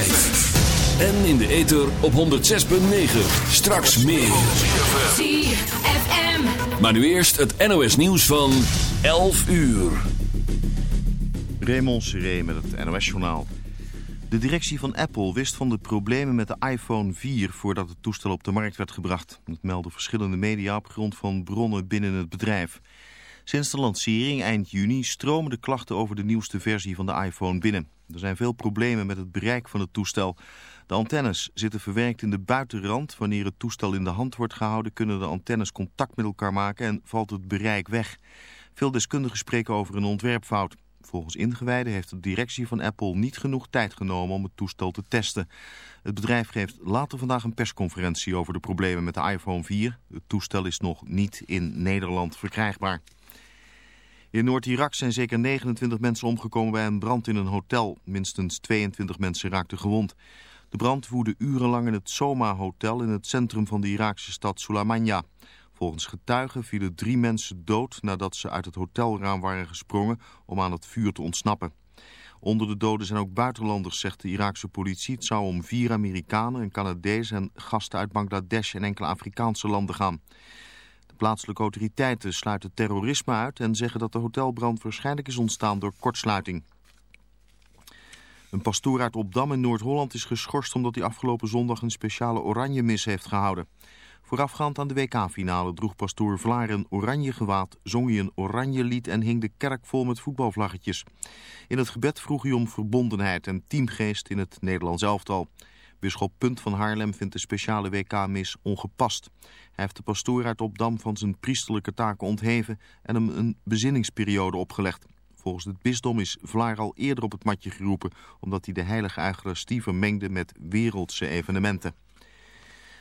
5. En in de ether op 106.9. Straks meer. ZFM. Maar nu eerst het NOS nieuws van 11 uur. Raymond Seré met het NOS-journaal. De directie van Apple wist van de problemen met de iPhone 4 voordat het toestel op de markt werd gebracht. Dat melden verschillende media op grond van bronnen binnen het bedrijf. Sinds de lancering eind juni stromen de klachten over de nieuwste versie van de iPhone binnen. Er zijn veel problemen met het bereik van het toestel. De antennes zitten verwerkt in de buitenrand. Wanneer het toestel in de hand wordt gehouden kunnen de antennes contact met elkaar maken en valt het bereik weg. Veel deskundigen spreken over een ontwerpfout. Volgens ingewijden heeft de directie van Apple niet genoeg tijd genomen om het toestel te testen. Het bedrijf geeft later vandaag een persconferentie over de problemen met de iPhone 4. Het toestel is nog niet in Nederland verkrijgbaar. In Noord-Irak zijn zeker 29 mensen omgekomen bij een brand in een hotel. Minstens 22 mensen raakten gewond. De brand woedde urenlang in het Soma Hotel in het centrum van de Iraakse stad Sulaymaniyah. Volgens getuigen vielen drie mensen dood nadat ze uit het hotelraam waren gesprongen om aan het vuur te ontsnappen. Onder de doden zijn ook buitenlanders, zegt de Iraakse politie. Het zou om vier Amerikanen, een Canadees en gasten uit Bangladesh en enkele Afrikaanse landen gaan. Plaatselijke autoriteiten sluiten terrorisme uit en zeggen dat de hotelbrand waarschijnlijk is ontstaan door kortsluiting. Een pastoor uit Opdam in Noord-Holland is geschorst omdat hij afgelopen zondag een speciale oranje mis heeft gehouden. Voorafgaand aan de WK-finale droeg pastoor Vlaar een oranje gewaad, zong hij een oranje lied en hing de kerk vol met voetbalvlaggetjes. In het gebed vroeg hij om verbondenheid en teamgeest in het Nederlands elftal. Bisschop Punt van Haarlem vindt de speciale WK-mis ongepast. Hij heeft de pastoor uit Opdam van zijn priesterlijke taken ontheven en hem een bezinningsperiode opgelegd. Volgens het bisdom is Vlaar al eerder op het matje geroepen... omdat hij de heilige eucharistie vermengde met wereldse evenementen.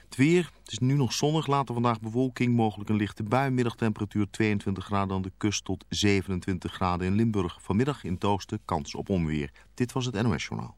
Het weer, het is nu nog zonnig, later vandaag bewolking, mogelijk een lichte bui. Middagtemperatuur 22 graden aan de kust tot 27 graden in Limburg. Vanmiddag in het oosten kans op onweer. Dit was het NOS Journaal.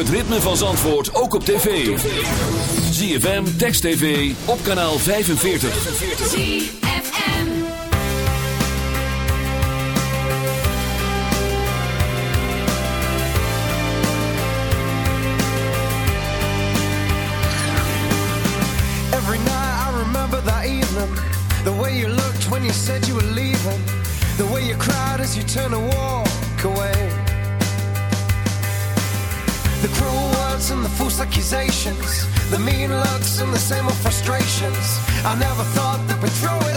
het ritme van Zandvoort ook op tv. ZFM, Text TV, op kanaal 45. Every night I remember that evening The way you looked when you said you were leaving The way you cried as you turned to walk away The cruel words and the false accusations, the mean looks and the same old frustrations. I never thought that we'd throw it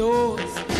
You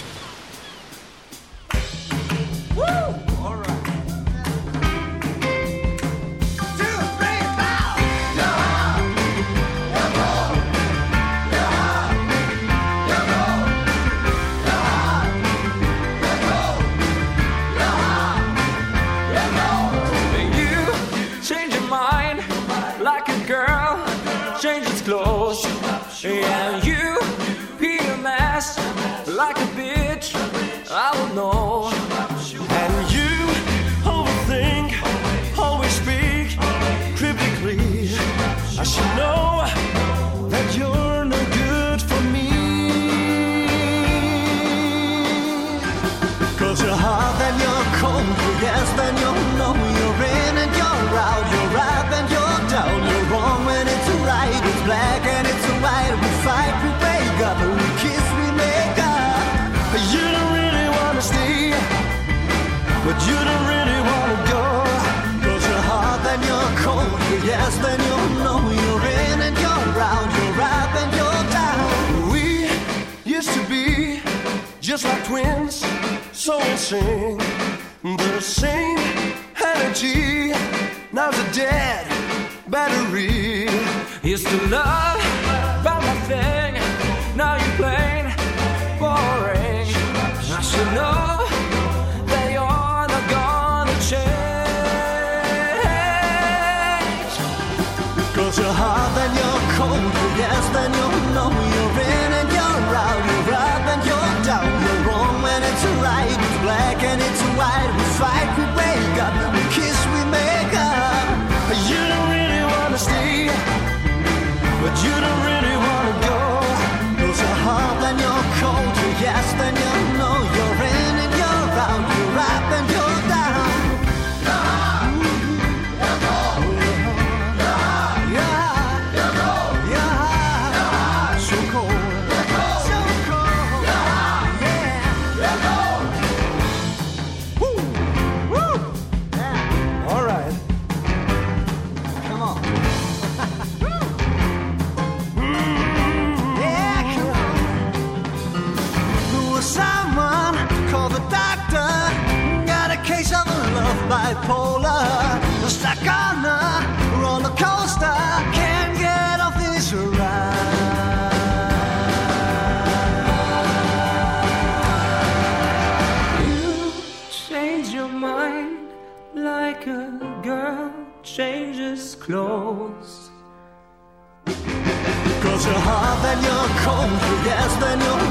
yes, then you'll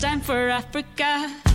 time for Africa.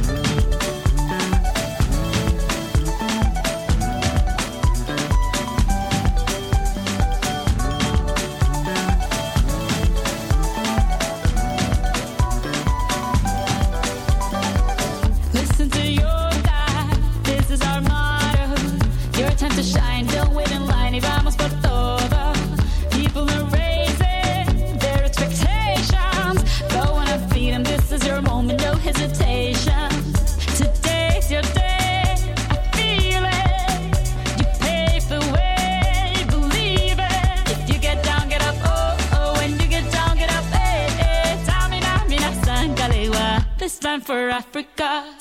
Africa.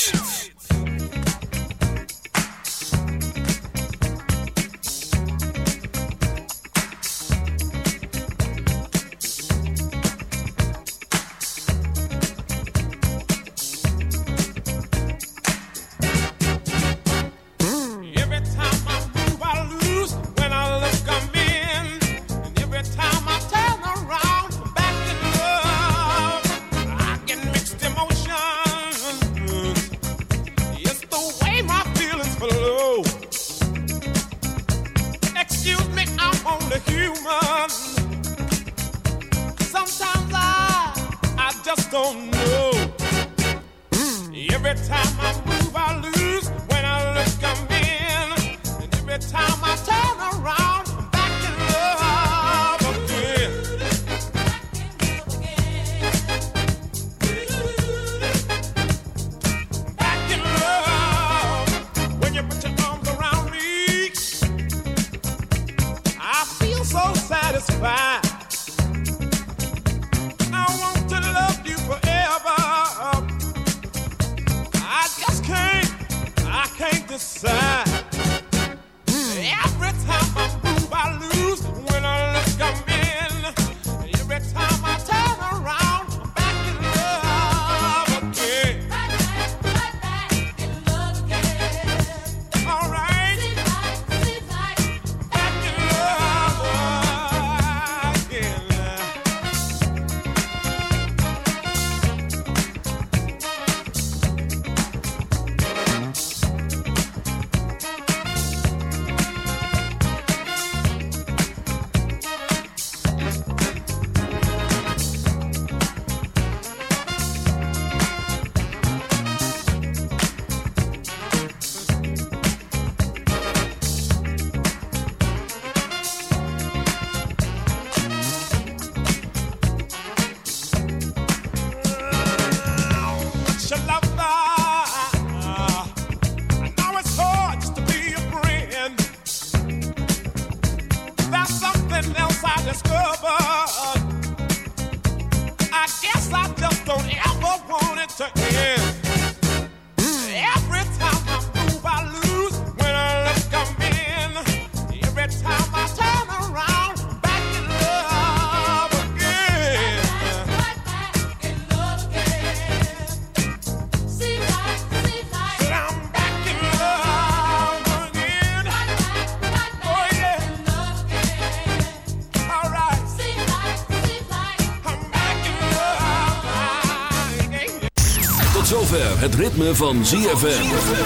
Het ritme van ZFM.